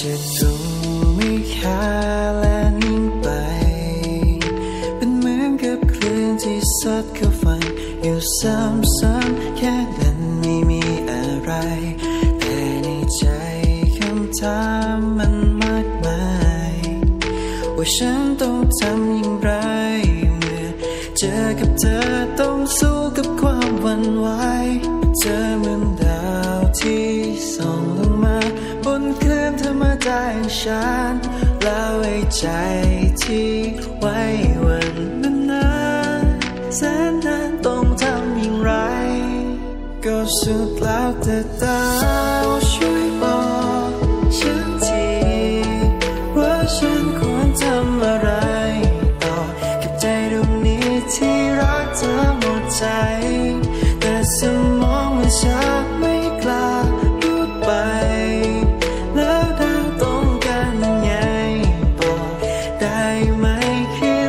จะดูไม่ค่าและนิ่งไป เป็นเหมือนกับคลื่นที่ซัดเข้าฟังอยู่ซ้ำๆแค่นั้นไม่มีอะไร แต่ในใจคำถามมันมากมาย ว่าฉันต้องทำอย่างไร มาอย่างฉันแล้วไอ้ใจที่ไว้วันนั้นนานแสนนานต้องทำอย่างไร ก็สุดแล้วแต่ดาวช่วยบอกฉันทีว่าฉันควรทำอะไรต่อกับใจดวงนี้ที่รักเธอหมดใจ ได้ไ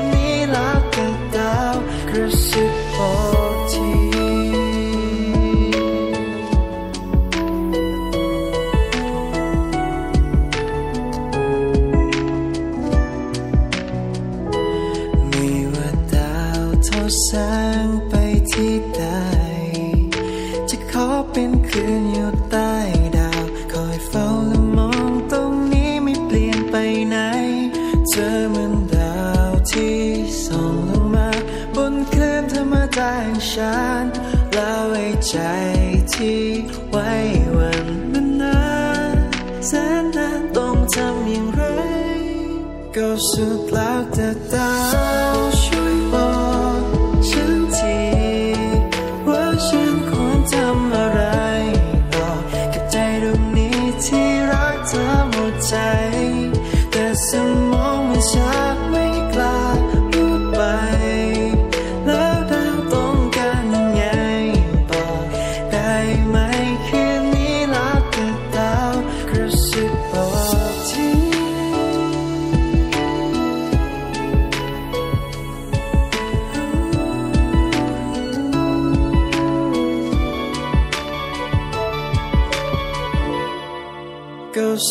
มดาอย่งฉันแล้วไว้ใจที่ไว้วันมันนานแสนนานต้องทำอย่างไรก็สุดแล้วแต่ตา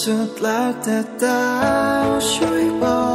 สุดแล้วแต่ดาวช่วยบอก